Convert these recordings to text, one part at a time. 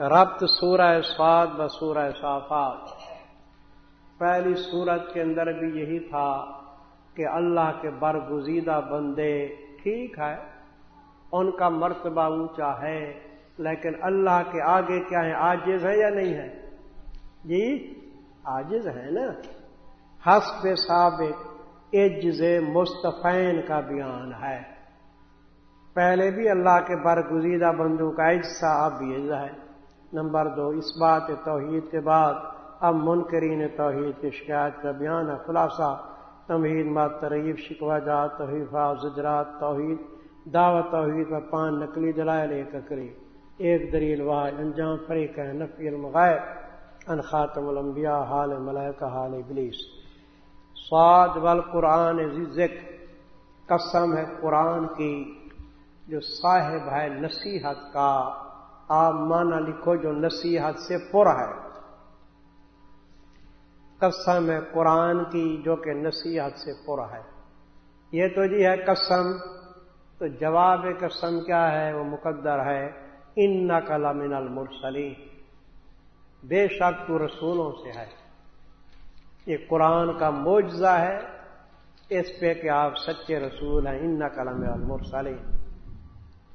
ربط سورہ سواد ب سورہ صافات۔ پہلی صورت کے اندر بھی یہی تھا کہ اللہ کے برگزیدہ بندے ٹھیک ہے ان کا مرتبہ اونچا ہے، لیکن اللہ کے آگے کیا ہے آجز ہے یا نہیں ہے جی آجز ہے نا۔ حسب سابق عجز مستفین کا بیان ہے۔ پہلے بھی اللہ کے برگزیدہ بندوں کا اجسا اب بھی ہے۔ نمبر دو، اس بات توحید کے بعد اب منکرین توحید کی شکایت کا بیان ہے۔ خلاصہ، تمہید مات تریف شکوا جات توحیفہ زجرات توحید، دعوت توحید و پان، نقلی دلائل ایک اکری۔ ایک دلیل واحد انجام فریق ہے، نفی المغائب ان خاتم الانبیاء، حال ملائکہ، حال ابلیس۔ سعد وال قرآن ذکر۔ قسم ہے قرآن کی جو صاحب ہے، نصیحت کا۔ آپ مانا لکھو جو نصیحت سے پر ہے۔ قسم ہے قرآن کی جو کہ نصیحت سے پر ہے۔ یہ تو جی ہے قسم، تو جواب قسم کیا ہے؟ وہ مقدر ہے۔ ان نقل من المرسلی بے شک تو رسولوں سے ہے۔ یہ قرآن کا معجزہ ہے۔ اس پہ کہ آپ سچے رسول ہیں۔ ان نقل من المرسلی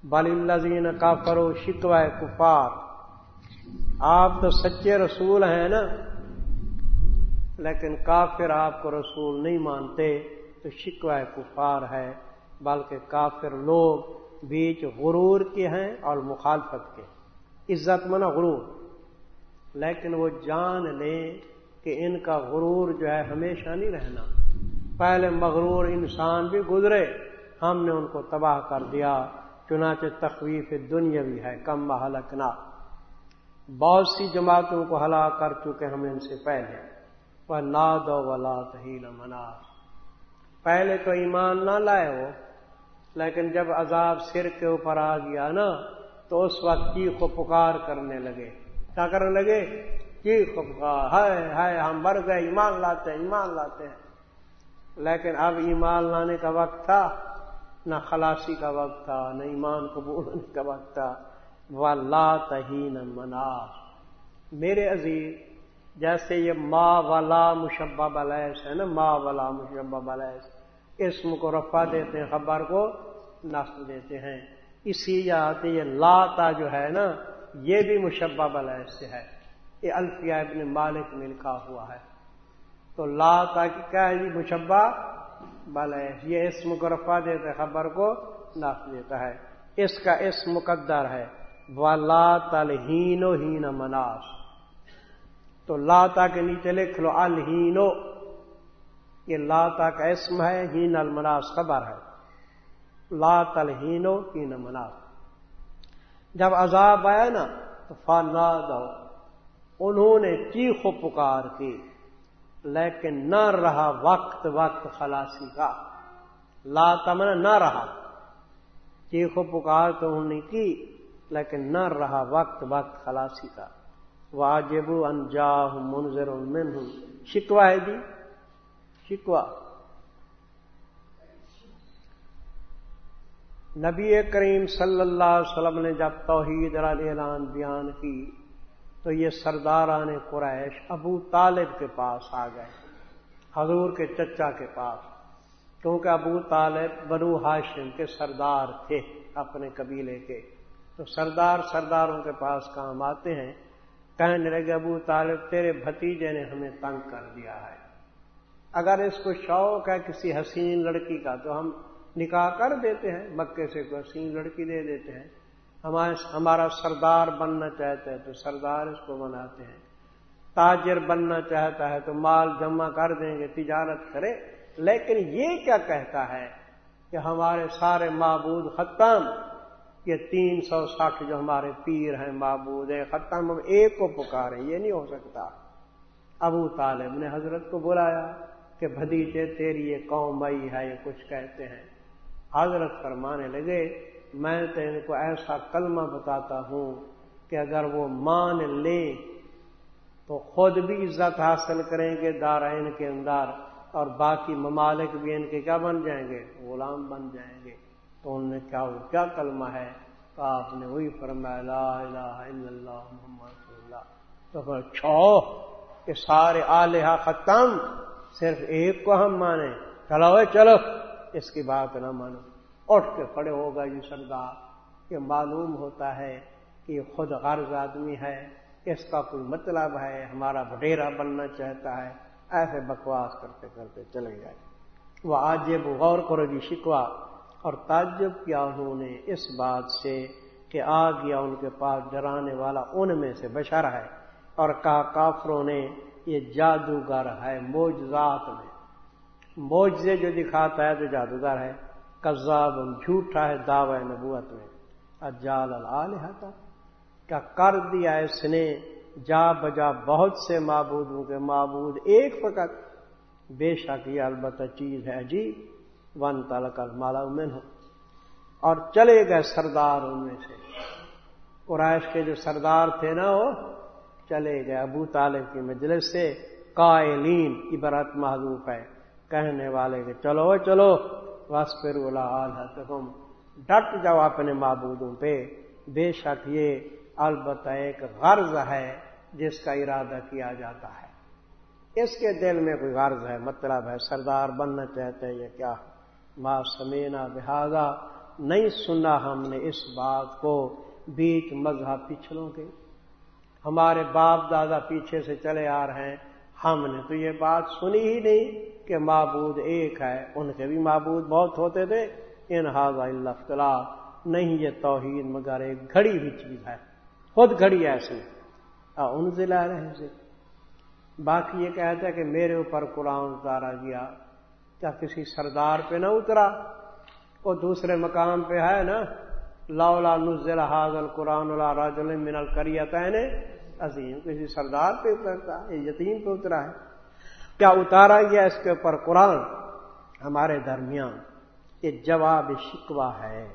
بل الزین کا فرو کفار۔ آپ تو سچے رسول ہیں نا، لیکن کافر آپ کو رسول نہیں مانتے، تو شکوا کفار ہے، بلکہ کافر لوگ بیچ غرور کے ہیں اور مخالفت کے۔ عزت منا غرور۔ لیکن وہ جان لیں کہ ان کا غرور جو ہے ہمیشہ نہیں رہنا۔ پہلے مغرور انسان بھی گزرے، ہم نے ان کو تباہ کر دیا۔ چنانچہ تخویف دنیا بھی ہے، کم بحلکنا بہت سی جماعتوں کو ہلاک کر چکے ہم ان سے پہلے۔ وہ ناد ولا تہیل منا پہلے تو ایمان نہ لائے ہو لیکن جب عذاب سر کے اوپر آ گیا نا، تو اس وقت چیخ و پکار کرنے لگے۔ کیا کرنے لگے؟ چیخ و پکار؟ ہے ہے ہم مر گئے، ایمان لاتے ہیں، ایمان لاتے ہیں۔ لیکن اب ایمان لانے کا وقت تھا۔ نہ خلاصی کا وقت تھا، نہ ایمان قبول کا وقت تھا۔ وہ لا تہین منا میرے عزیز، جیسے یہ ما والا مشبہ بلیس ہے نا، ما والا مشبہ بلیس اسم کو رفا دیتے ہیں، خبر کو نصب دیتے ہیں۔ اسی یاد یہ لاتا جو ہے نا، یہ بھی مشبہ بلیس سے ہے۔ یہ الفیہ ابن مالک میں لکھا ہوا ہے۔ تو لاتا کی کیا ہے جی؟ مشبہ بلے یہ اس مغرفہ دیتے خبر کو ناف دیتا ہے۔ اس کا اس مقدر ہے۔ ولا تلہین و ہین مناس تو لاتا کے نیچے لکھ لو الہینو یہ لاتا کا اسم ہے ہین المناس خبر ہے۔ لا تلہینو ہین مناس جب عذاب آیا نا، تو فانا دو انہوں نے چیخ و پکار کی۔ لیکن نہ رہا وقت وقت خلاصی کا۔ لا تمن نہ رہا۔ چیخو، پکار تو انہوں نے کی، لیکن نہ رہا وقت وقت خلاصی کا۔ واجب انجا ہوں منظر من ہوں شکوا ہے جی؟ شکوا نبی کریم صلی اللہ علیہ وسلم نے جب توحید اعلان بیان کی تو یہ سرداران قریش ابو طالب کے پاس آ گئے، حضور کے چچا کے پاس، کیونکہ ابو طالب بنو ہاشم کے سردار تھے اپنے قبیلے کے۔ تو سردار سرداروں کے پاس کام آتے ہیں، کہنے لگے، ابو طالب، تیرے بھتیجے نے ہمیں تنگ کر دیا ہے۔ اگر اس کو شوق ہے کسی حسین لڑکی کا تو ہم نکاح کر دیتے ہیں، مکے سے کوئی حسین لڑکی دے دیتے ہیں۔ ہمارا سردار بننا چاہتا ہے تو سردار اس کو بناتے ہیں۔ تاجر بننا چاہتا ہے تو مال جمع کر دیں گے، تجارت کرے۔ لیکن یہ کیا کہتا ہے کہ ہمارے سارے معبود ختم، یہ تین سو ساٹھ جو ہمارے پیر ہیں، معبود ہیں، ختم، ہم ایک کو پکارے یہ نہیں ہو سکتا۔ ابو طالب نے حضرت کو بلایا کہ بھدیجے تیری یہ قوم بئی ہے، یہ کچھ کہتے ہیں۔ حضرت فرمانے لگے میں تو ان کو ایسا کلمہ بتاتا ہوں کہ اگر وہ مان لے تو خود بھی عزت حاصل کریں گے دارائن کے اندر اور باقی ممالک بھی ان کے کیا بن جائیں گے؟ غلام بن جائیں گے۔ تو ان نے کیا وہ کیا کلمہ ہے؟ تو آپ نے وہی فرمایا، لا الہ الا اللہ محمد رسول اللہ۔ تو پھر چھو کہ سارے آلیہ ختم، صرف ایک کو ہم مانیں۔ چلو چلو، اس کی بات نہ مانو۔ اٹھ کے کھڑے ہوگا جی سردار، یہ معلوم ہوتا ہے کہ خود غرض آدمی ہے، اس کا کوئی مطلب ہے، ہمارا بڈیرا بننا چاہتا ہے، ایسے بکواس کرتے کرتے چلے جائے وہ آج غور کرو جی شکوا اور تعجب کیا انہوں نے اس بات سے کہ آ گیا ان کے پاس ڈرانے والا ان میں سے بشر ہے، اور کہا کافروں نے یہ جادوگر ہے موجزات میں۔ موجے جو دکھاتا ہے تو جادوگر ہے۔ کذاب جھوٹا ہے دعوی نبوت میں۔ اجال الحاطہ کیا کر دیا اس نے؟ جا بجا بہت سے معبودوں کے معبود ایک فقط۔ بے شک یہ البتہ چیز ہے عجیب۔ ون تلک مالا من ہو اور چلے گئے سردار ان میں سے۔ قرائش کے جو سردار تھے نا وہ، چلے گئے۔ ابو طالب کی مجلس سے قائلین، عبرت محدود ہے۔ کہنے والے کہ چلو چلو۔ بس پھر حتم ڈٹ جاؤ اپنے معبودوں پہ۔ بے شک یہ البتہ ایک غرض ہے جس کا ارادہ کیا جاتا ہے۔ اس کے دل میں کوئی غرض ہے؟ مطلب ہے سردار بننا چاہتے ہیں یہ کیا؟ ماں سمینا لہذا نہیں سنا ہم نے اس بات کو بیچ مذہب پچھلوں کے۔ ہمارے باپ دادا پیچھے سے چلے آ رہے ہیں۔ ہم نے تو یہ بات سنی ہی نہیں کہ معبود ایک ہے، ان کے بھی معبود بہت ہوتے تھے۔ ان اللہ نہیں، یہ توحید مگر ایک گھڑی بھی چیز ہے۔ خود گھڑی ایسی ان ضلع رہے سے باقی یہ کہتا ہے کہ میرے اوپر قرآن اتارا گیا۔ کیا کسی سردار پہ نہ اترا؟ وہ دوسرے مقام پہ ہے نا۔ لا نزل حاضل قرآن اللہ راج من الکریت عظیم کسی سردار پہ اترتا یہ یتیم پہ اترا ہے۔ کیا اتارا گیا اس کے اوپر قرآن؟ ہمارے درمیان یہ جواب شکوا ہے۔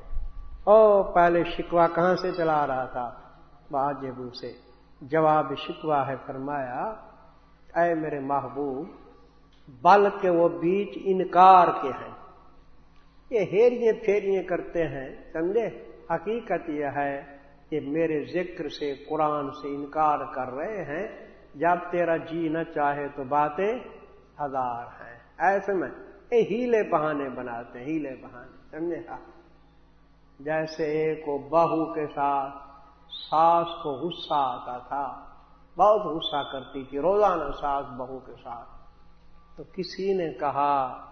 او، پہلے شکوا کہاں سے چلا رہا تھا؟ باجبو سے۔ جواب شکوا ہے، فرمایا، اے میرے محبوب بلکہ وہ بیچ انکار کے ہیں۔ یہ ہیریے پھیریے کرتے ہیں، سمجھے؟ حقیقت یہ ہے کہ میرے ذکر سے قرآن سے انکار کر رہے ہیں۔ جب تیرا جی نہ چاہے تو باتیں ہزار ہیں۔ ایسے میں یہ ہیلے بہانے بناتے ہیں، ہیلے بہانے، سمجھے؟ ہاں۔ جیسے ایک کو بہو کے ساتھ ساس کو غصہ آتا تھا، بہت غصہ کرتی تھی، روزانہ ساس بہو کے ساتھ۔ تو کسی نے کہا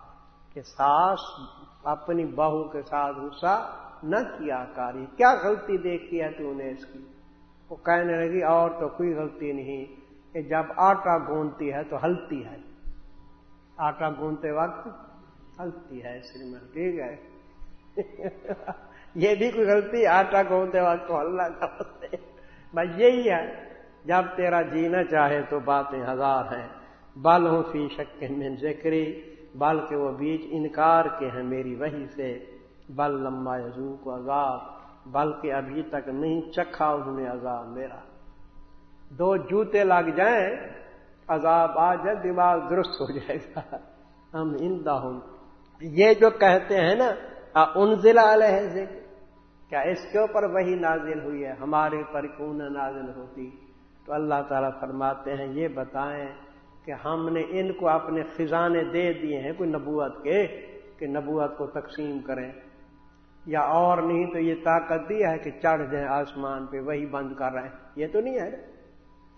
کہ ساس اپنی بہو کے ساتھ غصہ نہ کیا کاری۔ کیا غلطی دیکھی ہے تو نے اس کی؟ وہ کہنے لگی، اور تو کوئی غلطی نہیں۔ کہ جب آٹا گونتی ہے تو ہلتی ہے۔ آٹا گونتے وقت ہلتی ہے شریمن ٹھیک ہے یہ بھی کوئی غلطی؟ آٹا گونتے وقت تو ہلنا کرتے بس یہی ہے، جب تیرا جینا چاہے تو باتیں ہزار ہیں۔ بل ہوں فی شک من ذکری، بلکہ وہ بیچ انکار کے ہیں میری وہی سے۔ بل لمبا یزو کو عذاب، بلکہ ابھی تک نہیں چکھا انہوں نے عذاب میرا۔ دو جوتے لگ جائیں، عذاب آ جائے، دماغ درست ہو جائے گا۔ ہم ہوں یہ جو کہتے ہیں نا ان ضلع علیہ کیا اس کے اوپر وہی نازل ہوئی ہے؟ ہمارے پر کون نازل ہوتی؟ تو اللہ تعالیٰ فرماتے ہیں، یہ بتائیں کہ ہم نے ان کو اپنے خزانے دے دیے ہیں، کوئی نبوت کے، کہ نبوت کو تقسیم کریں۔ یا اور نہیں تو یہ طاقت دی ہے کہ چڑھ جائیں آسمان پہ، وہی بند کر رہے ہیں۔ یہ تو نہیں ہے۔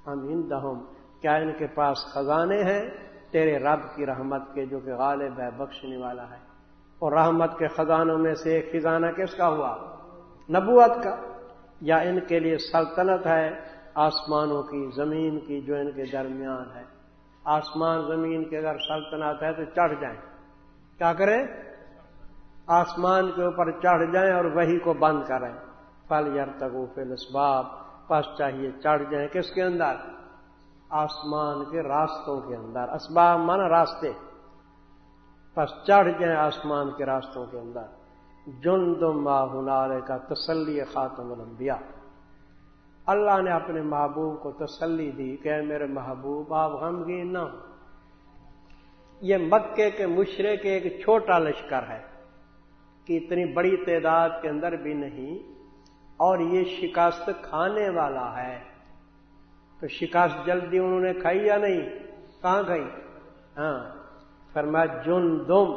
ہم ان دہم کیا ان کے پاس خزانے ہیں؟ تیرے رب کی رحمت کے جو کہ غالب ہے، بخشنے والا ہے۔ اور رحمت کے خزانوں میں سے ایک خزانہ کس کا ہوا؟ نبوت کا۔ یا ان کے لیے سلطنت ہے آسمانوں کی، زمین کی جو ان کے درمیان ہے۔ آسمان زمین کے اگر سلطنت ہے تو چڑھ جائیں۔ کیا کریں؟ آسمان کے اوپر چڑھ جائیں اور وہی کو بند کریں۔ پل یر تگو فل اسباب پس چاہیے چڑھ جائیں۔ کس کے اندر؟ آسمان کے راستوں کے اندر۔ اسباب من راستے۔ پس چڑھ جائیں آسمان کے راستوں کے اندر۔ جن دم ہنارے کا تسلی خاتم الانبیاء۔ اللہ نے اپنے محبوب کو تسلی دی۔ کہ میرے محبوب، آپ غمگین نہ ہو یہ مکے کے مشرے کے ایک چھوٹا لشکر ہے۔ کہ اتنی بڑی تعداد کے اندر بھی نہیں، اور یہ شکست کھانے والا ہے۔ تو شکست جلدی انہوں نے کھائی یا نہیں؟ کہاں گئی ہاں فرمایا جن دم،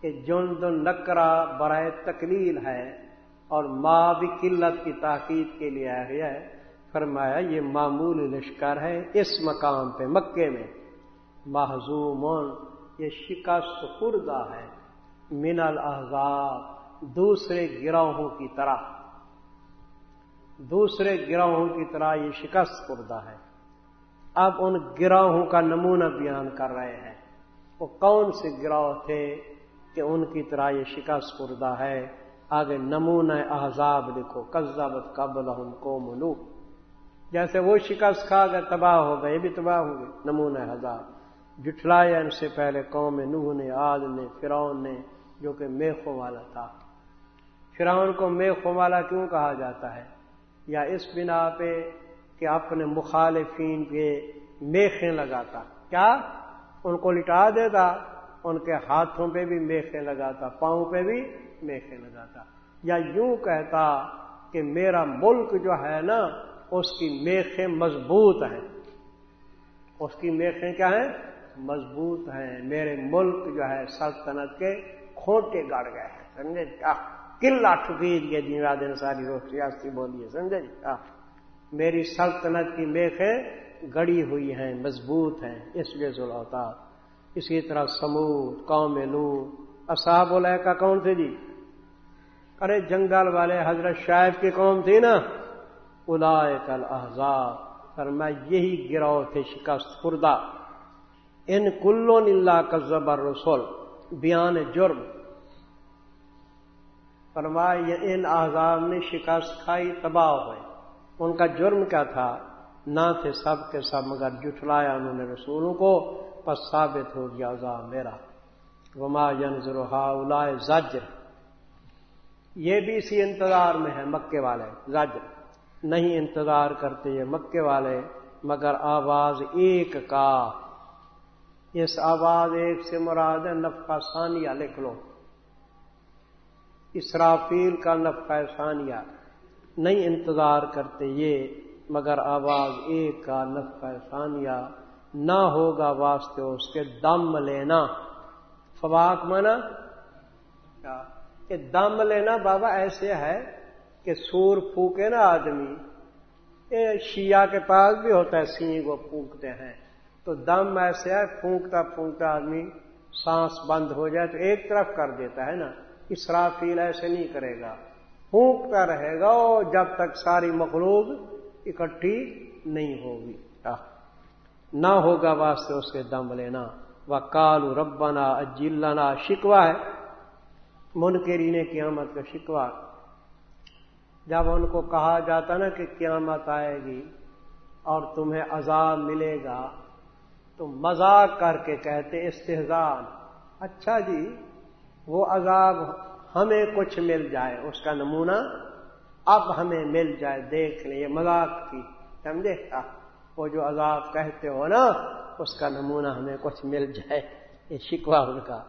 کہ جن دن نکرا برائے تکلیل ہے اور ماں بھی قلت کی تاکید کے لیے آیا گیا ہے۔ فرمایا یہ معمول لشکر ہے اس مقام پہ، مکے میں۔ محضوم یہ شکست خوردہ ہے۔ من الحضاب دوسرے گروہوں کی طرح۔ دوسرے گروہوں کی طرح یہ شکست خوردہ ہے۔ اب ان گروہوں کا نمونہ بیان کر رہے ہیں۔ وہ کون سے گروہ تھے کہ ان کی طرح یہ شکست خوردہ ہے؟ آگے نمونہ احزاب لکھو۔ قزبت قبل کو ملو جیسے وہ شکست کھا گئے تباہ ہو گئے بھی تباہ ہوں گے نمونہ ہزار جٹھلایا ان سے پہلے قوم نوح نے آد نے، فرعون نے جو کہ میخوں والا تھا۔ فرعون کو میخوں والا کیوں کہا جاتا ہے؟ یا اس بنا پہ کہ اپنے مخالفین پہ میخیں لگاتا۔ کیا؟ ان کو لٹا دیتا، ان کے ہاتھوں پہ بھی میخیں لگاتا، پاؤں پہ بھی میخیں لگاتا۔ یا یوں کہتا کہ میرا ملک جو ہے نا، اس کی میخیں مضبوط ہیں۔ اس کی میخیں کیا ہیں؟ مضبوط ہیں۔ میرے ملک جو ہے سلطنت کے کھوٹے گڑ گئے ہیں، سمجھے؟ کیا قلعہ ٹھکید یہ دن دن ساری روز ریاستی بولیے سمجھے؟ کیا میری سلطنت کی میخیں گڑی ہوئی ہیں، مضبوط ہیں، اس لیے ضلع اسی طرح سمود، قوم لو اصحاب کا کون تھے جی؟ ارے، جنگل والے حضرت شاہب کی قوم تھی نا؟ الائے کل احزاب پر میں یہی گراؤ تھے، شکست خوردہ۔ ان کلو نلہ کا زبر رسول بیان جرم۔ فرمایا ان احزاب نے شکست کھائی، تباہ ہوئے۔ ان کا جرم کیا تھا؟ نہ تھے سب کے سب، مگر جٹلایا انہوں نے رسولوں کو، پس ثابت ہو گیا عذاب میرا۔ وما ینظر ہا زجر۔ یہ بھی اسی انتظار میں ہے، مکے والے۔ زجر۔ نہیں انتظار کرتے یہ مکے والے، مگر آواز ایک کا۔ اس آواز ایک سے مراد ہے نفقہ ثانیہ لکھ لو۔ اسرافیل کا نفقہ ثانیہ نہیں انتظار کرتے یہ، مگر آواز ایک کا نفقہ ثانیہ نہ ہوگا واسطے اس کے دم لینا۔ فواق مانا؟ کہ دم لینا بابا ایسے ہے کہ سور پھونکے نا آدمی۔ شیعہ کے پاس بھی ہوتا ہے، سینگ کو پھونکتے ہیں۔ تو دم ایسے ہے، پھونکتا پھونکتا آدمی سانس بند ہو جائے تو ایک طرف کر دیتا ہے نا۔ اسرافیل ایسے نہیں کرے گا۔ پھونکتا رہے گا جب تک ساری مخلوق اکٹھی نہیں ہوگی۔ نہ ہوگا واسطے اس کے دم لینا۔ وہ کالو ربنا اجلنا شکوا ہے۔ منکری نے قیامت کا شکوا جب ان کو کہا جاتا نا کہ قیامت آئے گی اور تمہیں عذاب ملے گا، تو مذاق کر کے کہتے استحزان اچھا جی وہ عذاب ہمیں کچھ مل جائے، اس کا نمونہ اب ہمیں مل جائے، دیکھ لیں، یہ مذاق کی۔ سمجھے؟ ہاں، وہ جو عذاب کہتے ہو نا، اس کا نمونہ ہمیں کچھ مل جائے۔ یہ شکوا ان کا۔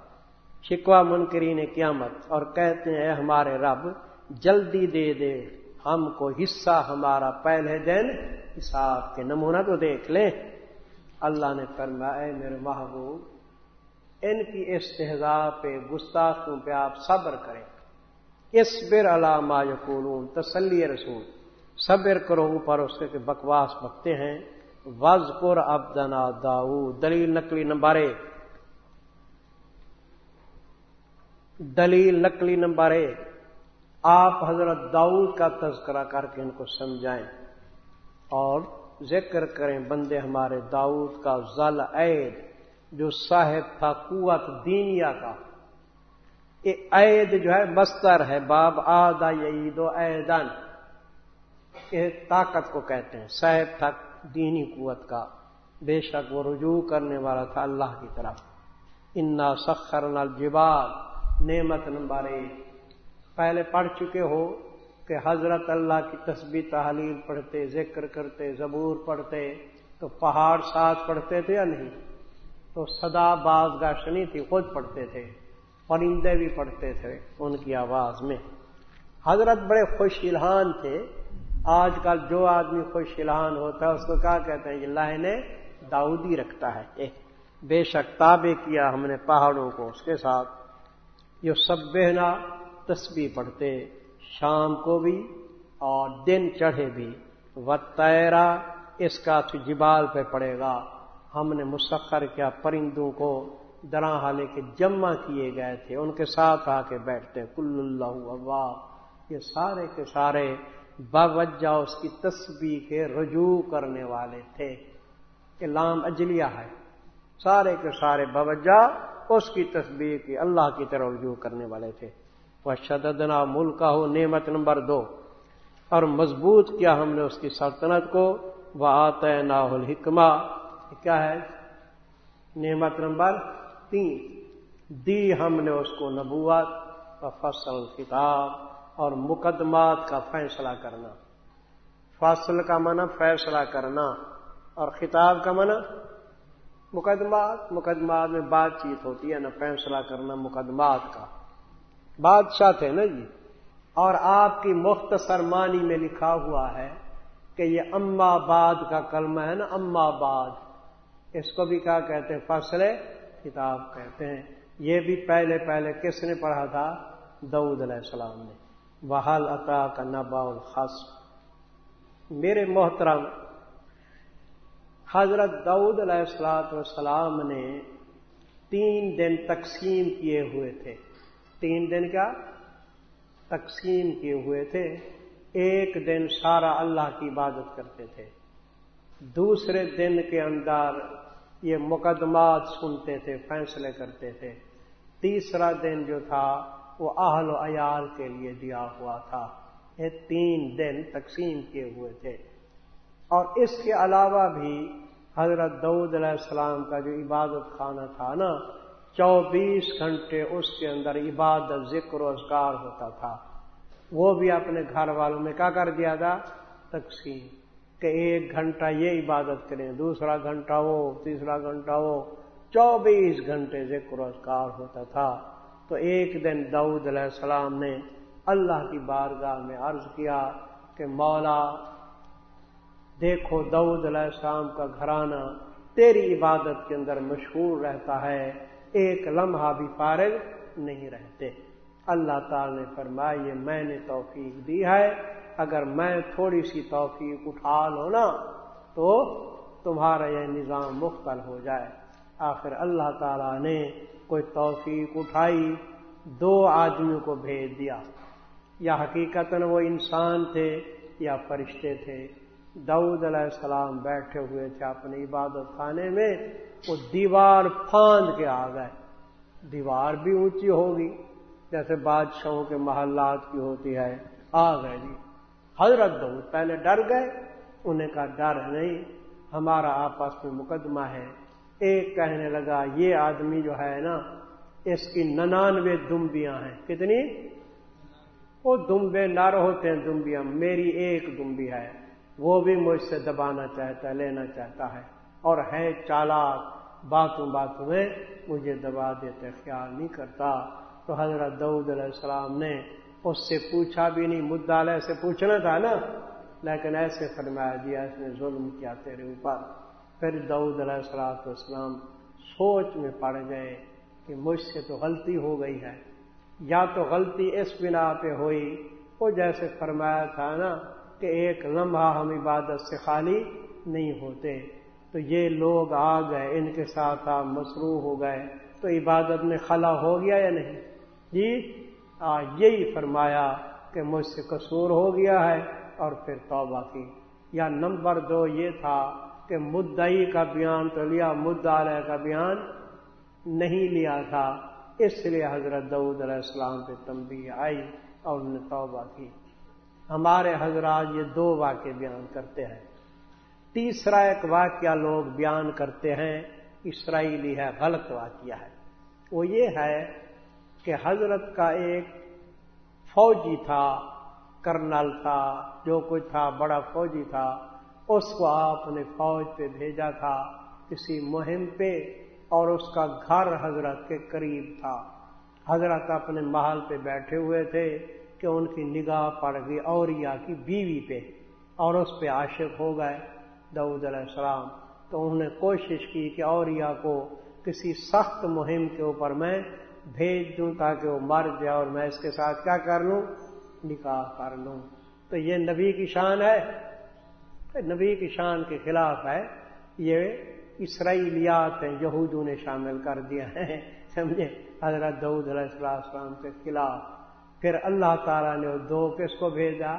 شکوا منکری نے قیامت۔ اور کہتے ہیں ہمارے رب، جلدی دے دے۔ ہم کو حصہ ہمارا پہلے دن، حساب کے نمونہ تو دیکھ لیں۔ اللہ نے فرمایا، اے میرے محبوب ان کی استحضا پہ گستاخوں پہ آپ صبر کریں۔ اس بر علامہ یقول تسلی رسول، صبر کرو اوپر اس کے بکواس بکتے ہیں۔ وز قر ابدنا داؤ دلیل نقلی نمبر ایک۔ دلیل نقلی نمبر ایک۔ آپ حضرت داؤد کا تذکرہ کر کے ان کو سمجھائیں اور ذکر کریں، بندے ہمارے داؤد کا ذل عید۔ جو صاحب تھا قوت دینیا کا، یہ عید جو ہے مستر ہے، باب آدا عید و ایدن یہ طاقت کو کہتے ہیں۔ صاحب تھا دینی قوت کا۔ بے شک وہ رجوع کرنے والا تھا اللہ کی طرف۔ انا سخر الجبال۔ نعمت نمبر ایک۔ پہلے پڑھ چکے ہو کہ حضرت اللہ کی تسبیح، تحلیل پڑھتے، ذکر کرتے، زبور پڑھتے، تو پہاڑ ساتھ پڑھتے تھے یا نہیں؟ تو سدا باز گاشنی تھی، خود پڑھتے تھے پرندے بھی پڑھتے تھے ان کی آواز میں۔ حضرت بڑے خوش الہان تھے۔ آج کل جو آدمی خوش الہان ہوتا ہے، اس کو کیا کہتے ہیں؟ اللہ نے داؤدی رکھتا ہے۔ بے شک تابے کیا ہم نے پہاڑوں کو اس کے ساتھ۔ جو سب بہنا تسبیح پڑھتے، شام کو بھی اور دن چڑھے بھی۔ و تیرا اس کا جبال پہ پڑے گا۔ ہم نے مسخر کیا، پرندوں کو درا حالے کے جمع کیے گئے تھے، ان کے ساتھ آ کے بیٹھتے کل اللہ اللہ یہ سارے کے سارے باوجہ اس کی تسبیح کے رجوع کرنے والے تھے۔ کہ لام اجلیا ہے۔ سارے کے سارے باوجہ اس کی تسبیح کی اللہ کی طرح رجوع کرنے والے تھے۔ وہ شددنا ملک ہو نعمت نمبر دو۔ اور مضبوط کیا ہم نے اس کی سلطنت کو۔ وہ آتے نا الحکمہ کیا ہے؟ نعمت نمبر تین۔ دی ہم نے اس کو نبوت و فصل کتاب اور مقدمات کا فیصلہ کرنا۔ فصل کا منع فیصلہ کرنا اور خطاب کا منع مقدمات۔ مقدمات میں بات چیت ہوتی ہے نا، فیصلہ کرنا مقدمات کا۔ بادشاہ تھے نا جی۔ اور آپ کی مختصر معنی میں لکھا ہوا ہے کہ یہ اما باد کا کلمہ ہے نا، اما باد۔ اس کو بھی کیا کہتے ہیں فصل کتاب کہتے ہیں۔ یہ بھی پہلے پہلے کس نے پڑھا تھا؟ دعود علیہ السلام نے۔ بحال عطا کا نبا الخص میرے محترم، حضرت دعود علیہ السلاط والسلام نے تین دن تقسیم کیے ہوئے تھے۔ تین دن کیا؟ تقسیم کیے ہوئے تھے۔ ایک دن سارا اللہ کی عبادت کرتے تھے۔ دوسرے دن کے اندر یہ مقدمات سنتے تھے، فیصلے کرتے تھے۔ تیسرا دن جو تھا، وہ اہل و عیال کے لیے دیا ہوا تھا۔ یہ تین دن تقسیم کیے ہوئے تھے۔ اور اس کے علاوہ بھی حضرت دعود علیہ السلام کا جو عبادت خانہ تھا نا، چوبیس گھنٹے اس کے اندر عبادت، ذکر و اذکار ہوتا تھا۔ وہ بھی اپنے گھر والوں میں کیا کر دیا تھا؟ تقسیم۔ کہ ایک گھنٹہ یہ عبادت کریں، دوسرا گھنٹہ وہ، تیسرا گھنٹہ وہ۔ چوبیس گھنٹے ذکر و اذکار ہوتا تھا۔ تو ایک دن دعود علیہ السلام نے اللہ کی بارگاہ میں عرض کیا کہ مولا، دیکھو دعود علیہ السلام کا گھرانہ تیری عبادت کے اندر مشہور رہتا ہے، ایک لمحہ بھی فارغ نہیں رہتے۔ اللہ تعالی نے فرمایا، یہ میں نے توفیق دی ہے اگر میں تھوڑی سی توفیق اٹھا لو نا، تو تمہارا یہ نظام مختل ہو جائے۔ آخر اللہ تعالی نے کوئی توفیق اٹھائی، دو آدمیوں کو بھیج دیا۔ یا حقیقت وہ انسان تھے یا فرشتے تھے۔ دعود علیہ السلام بیٹھے ہوئے تھے اپنے عبادت خانے میں، وہ دیوار پھاند کے آ گئے۔ دیوار بھی اونچی ہوگی، جیسے بادشاہوں کے محلات کی ہوتی ہے۔ آ گئے جی۔ حضرت دعود پہلے ڈر گئے۔ انہیں کا ڈر نہیں، ہمارا آپس میں مقدمہ ہے۔ ایک کہنے لگا، یہ آدمی جو ہے نا، اس کی ننانوے دمبیاں ہیں۔ کتنی؟ وہ دمبے نر ہوتے ہیں، دمبیاں۔ میری ایک دمبی ہے۔ وہ بھی مجھ سے دبانا چاہتا ہے لینا چاہتا ہے۔ اور ہے چالاک۔ باتوں باتوں میں مجھے دبا دیتے، خیال نہیں کرتا۔ تو حضرت دعود علیہ السلام نے اس سے پوچھا بھی نہیں، مدعا سے پوچھنا تھا نا۔ لیکن ایسے فرمایا دیا اس نے ظلم کیا تیرے اوپر۔ پھر دعود علیہ السلاۃ والسلام سوچ میں پڑ گئے کہ مجھ سے تو غلطی ہو گئی ہے۔ یا تو غلطی اس بنا پہ ہوئی۔ وہ جیسے فرمایا تھا نا کہ ایک لمحہ ہم عبادت سے خالی نہیں ہوتے۔ تو یہ لوگ آ گئے، ان کے ساتھ آپ مصروف ہو گئے۔ تو عبادت میں خلا ہو گیا یا نہیں؟ جی آ یہی فرمایا کہ مجھ سے قصور ہو گیا ہے اور پھر توبہ کی۔ یا نمبر دو یہ تھا کہ مدعی کا بیان تو لیا مدعا کا بیان نہیں لیا تھا۔ اس لیے حضرت دعود علیہ السلام پہ تنبیہ آئی اور انہوں نے توبہ کی۔ ہمارے حضرات یہ دو واقع بیان کرتے ہیں۔ تیسرا ایک واقعہ لوگ بیان کرتے ہیں، اسرائیلی ہے، غلط واقعہ ہے۔ وہ یہ ہے کہ حضرت کا ایک فوجی تھا، کرنل تھا، جو کچھ تھا، بڑا فوجی تھا، اس کو آپ نے فوج پہ بھیجا تھا، کسی مہم پہ، اور اس کا گھر حضرت کے قریب تھا۔ حضرت اپنے محل پہ بیٹھے ہوئے تھے کہ ان کی نگاہ پڑ گئی اوریا کی بیوی پہ، اور اس پہ عاشق ہو گئے دعود علیہ السلام۔ تو انہوں نے کوشش کی کہ اوریا کو کسی سخت مہم کے اوپر میں بھیج دوں تاکہ وہ مر جائے اور میں اس کے ساتھ کیا کر لوں؟ نکاح کر لوں۔ تو یہ نبی کی شان ہے۔ نبی کی شان کے خلاف ہے۔ یہ اسرائیلیات ہیں، یہودوں نے شامل کر دیا ہے۔ سمجھے؟ حضرت دعود علیہ السلام کے خلاف۔ پھر اللہ تعالیٰ نے دو کس کو بھیجا؟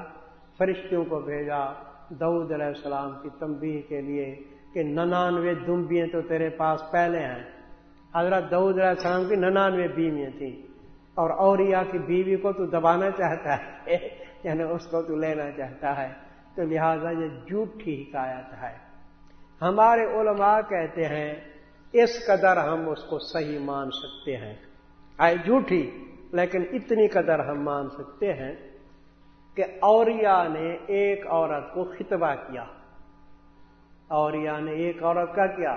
فرشتوں کو بھیجا۔ دعود علیہ السلام کی تنبیہ کے لیے کہ ننانوے دمبیاں تو تیرے پاس پہلے ہیں۔ حضرت دعود علیہ السلام کی ننانوے بیویاں تھیں۔ اور اوریا کی بیوی کو تو دبانا چاہتا ہے یعنی اس کو تو لینا چاہتا ہے۔ تو لہذا یہ جھوٹھی حکایت ہے۔ ہمارے علماء کہتے ہیں، اس قدر ہم اس کو صحیح مان سکتے ہیں۔ آئے جھوٹھی، لیکن اتنی قدر ہم مان سکتے ہیں کہ اوریا نے ایک عورت کو خطبہ کیا۔ اوریا نے ایک عورت کا کیا؟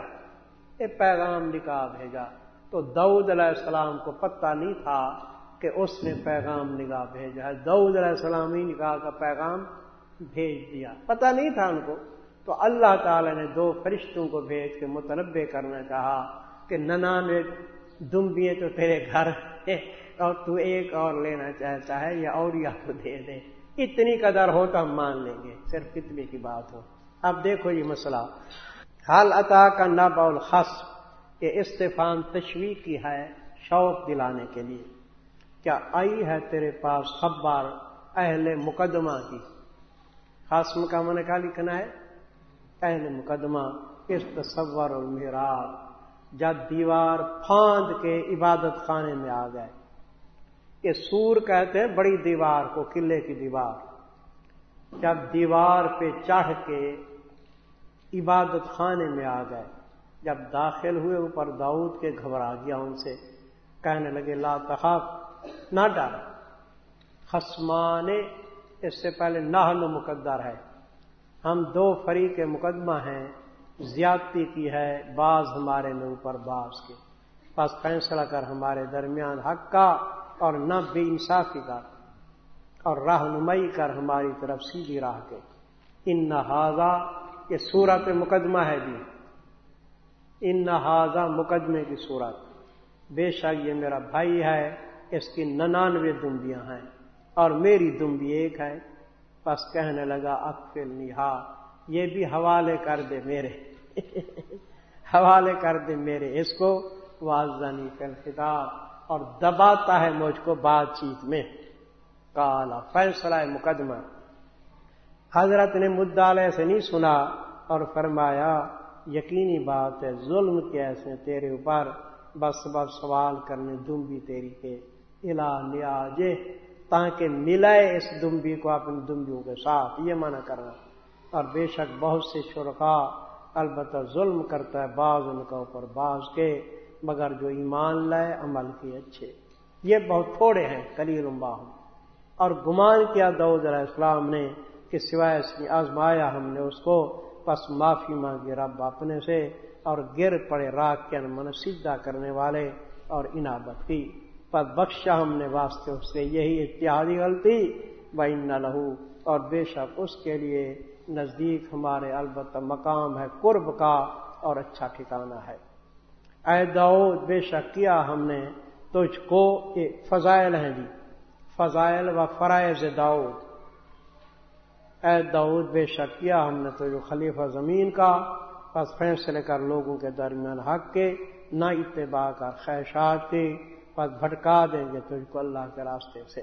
ایک پیغام نکاح بھیجا۔ تو دعود علیہ السلام کو پتہ نہیں تھا کہ اس نے پیغام نگاہ بھیجا ہے۔ دعود علیہ السلام ہی نکاح کا پیغام بھیج دیا۔ پتہ نہیں تھا ان کو۔ تو اللہ تعالی نے دو فرشتوں کو بھیج کے متنبع کرنا چاہا کہ ننانوے دمبیے تو تیرے گھر اور تو ایک اور لینا چاہتا ہے یا اور یا تو دے دے۔ اتنی قدر ہو تو ہم مان لیں گے۔ صرف کتنے کی بات ہو۔ اب دیکھو یہ مسئلہ۔ حال عطا کا نب الخص یہ استفان تشویح کی ہے شوق دلانے کے لیے۔ کیا آئی ہے تیرے پاس خبر اہل مقدمہ کی؟ خاص مقام نے کہا لکھنا ہے۔ اہل مقدمہ اس تصور اور میراب جب دیوار پھاند کے عبادت خانے میں آ گئے۔ یہ سور کہتے ہیں بڑی دیوار کو، قلعے کی دیوار۔ جب دیوار پہ چڑھ کے عبادت خانے میں آ گئے۔ جب داخل ہوئے اوپر داؤد کے گھبرا گیا ان سے۔ کہنے لگے، لا تخاف، نہ ڈر۔ خسمانے اس سے پہلے نہل مقدر ہے۔ ہم دو فریق مقدمہ ہیں۔ زیادتی کی ہے بعض ہمارے میں اوپر بعض کے۔ پس فیصلہ کر ہمارے درمیان حق کا اور نہ بے انصافی کا۔ اور رہنمائی کر ہماری طرف سیدھی راہ کے۔ ان نہذا یہ صورت مقدمہ ہے جی۔ ان نہذا مقدمے کی صورت بے شک یہ میرا بھائی ہے، اس کی ننانوے دمبیاں ہیں اور میری دمبی ایک ہے۔ بس کہنے لگا اکفل نہا، یہ بھی حوالے کر دے میرے۔ حوالے کر دے میرے اس کو۔ واضح کل خطاب اور دباتا ہے مجھ کو بات چیت میں۔ کالا فیصلہ مقدمہ۔ حضرت نے مدعلے سے نہیں سنا اور فرمایا، یقینی بات ہے، ظلم کیسے تیرے اوپر بس بس سوال کرنے دم بھی تیری کے الا نیاجے تاکہ ملائے اس دمبی کو اپنی دمبیوں کے ساتھ، یہ منع کرنا اور بے شک بہت سے شرکا البتہ ظلم کرتا ہے بعض ان کا اوپر بعض کے، مگر جو ایمان لائے، عمل کی اچھے۔ یہ بہت تھوڑے ہیں کلیل باہم اور گمان کیا دعود علیہ السلام نے کہ سوائے اس کی آزمایا ہم نے اس کو، پس معافی مانگی رب اپنے سے، اور گر پڑے راک کے من سیدھا کرنے والے اور انابت کی۔ پر بخشا ہم نے واسطے اس سے یہی اتحادی غلطی۔ بین نہ لہو، اور بے شک اس کے لیے نزدیک ہمارے البتہ مقام ہے قرب کا اور اچھا ٹھکانا ہے۔ اے داؤد، بے شک کیا ہم نے تجھ کو فضائل ہیں جی؟ فضائل و فرائض داؤد۔ اے داؤد، بے شک کیا ہم نے تجھ خلیفہ زمین کا، بس فیصلے کر لوگوں کے درمیان حق کے، نہ اتباع کا خیشات کے پس بھٹکا دیں گے تجھ کو اللہ کے راستے سے۔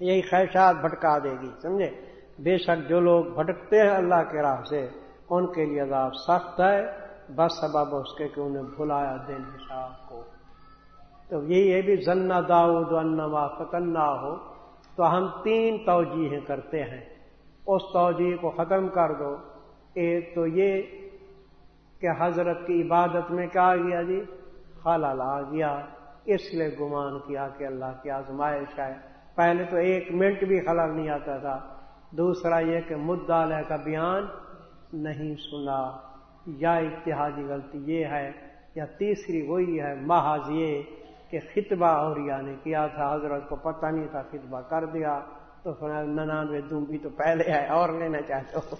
یہی خیشات بھٹکا دے گی، سمجھے؟ بے شک جو لوگ بھٹکتے ہیں اللہ کے راہ سے، ان کے لیے عذاب سخت ہے۔ بس سبب اس کے کہ انہیں بھلایا دن حساب کو۔ تو یہی ہے بھی ذنا داؤد انما فتنا ہو تو ہم تین توجیہیں کرتے ہیں۔ اس توجہ کو ختم کر دو۔ ایک تو یہ کہ حضرت کی عبادت میں کیا آ گیا جی؟ خلل آ گیا۔ اس لیے گمان کیا کہ اللہ کی آزمائش ہے۔ پہلے تو ایک منٹ بھی خلل نہیں آتا تھا۔ دوسرا یہ کہ مدعا کا بیان نہیں سنا۔ یا اتحادی غلطی یہ ہے یا تیسری وہی ہے۔ محض یہ کہ خطبہ اور نے کیا تھا؟ حضرت کو پتہ نہیں تھا خطبہ کر دیا۔ تو ننانوے دوں بھی تو پہلے ہے اور لینا چاہتے ہو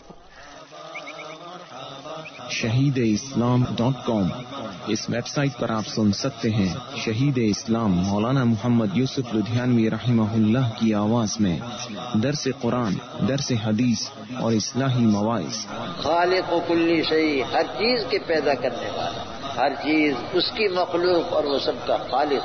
شہید اسلام ڈاٹ کام اس ویب سائٹ پر آپ سن سکتے ہیں شہید اسلام مولانا محمد یوسف لدھیانوی رحمہ اللہ کی آواز میں درس قرآن درس حدیث اور اصلاحی مواعث۔ خالق و کلی صحیح ہر چیز کے پیدا کرنے والا ہر چیز اس کی مخلوق اور وہ سب کا خالق۔